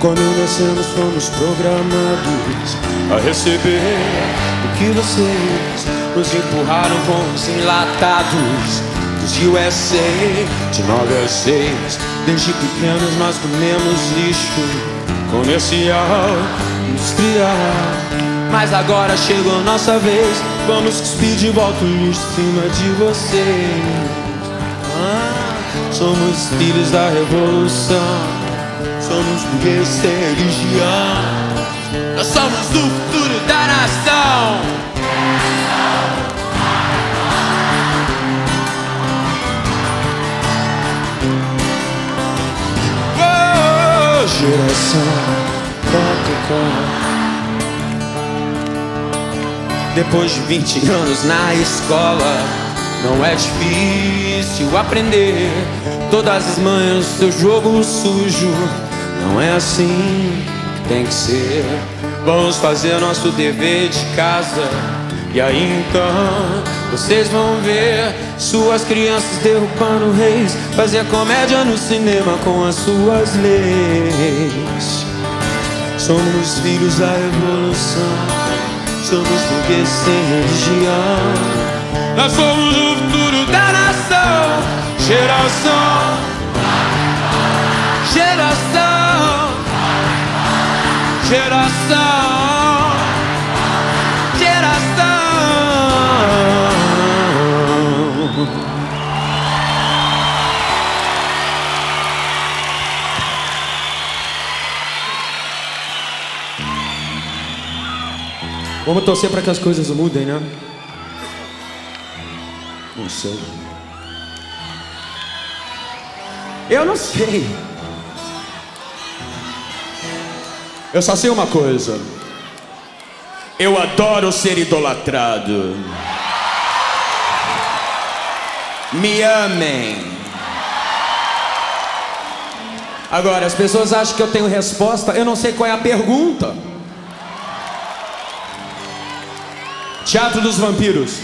Quando nascemos fomos programados a receber o que vocês nos empurraram com os enlatados dos USA de 9 a 6. Desde pequenos nós comemos lixo comercial, industrial. Mas agora chegou nossa vez, vamos cuspir de volta o em cima de vocês. Ah, somos filhos da revolução. Somos burguês sem religião. Nós somos o futuro da nação. Geração Coca-Cola. Depois de 20 anos na escola, não é difícil aprender todas as manhas do jogo sujo. Não é assim que tem que ser. Vamos fazer nosso dever de casa. E aí então vocês vão ver suas crianças derrubando reis, fazer comédia no cinema com as suas leis. Somos filhos da revolução, somos burgueses sem religião. Nós somos o futuro da nação, geração, geração, geração, Vamos torcer para que as coisas mudem, né? Não sei. Eu não sei. Eu só sei uma coisa. Eu adoro ser idolatrado. Me amem. Agora, as pessoas acham que eu tenho resposta, eu não sei qual é a pergunta. Teatro dos Vampiros.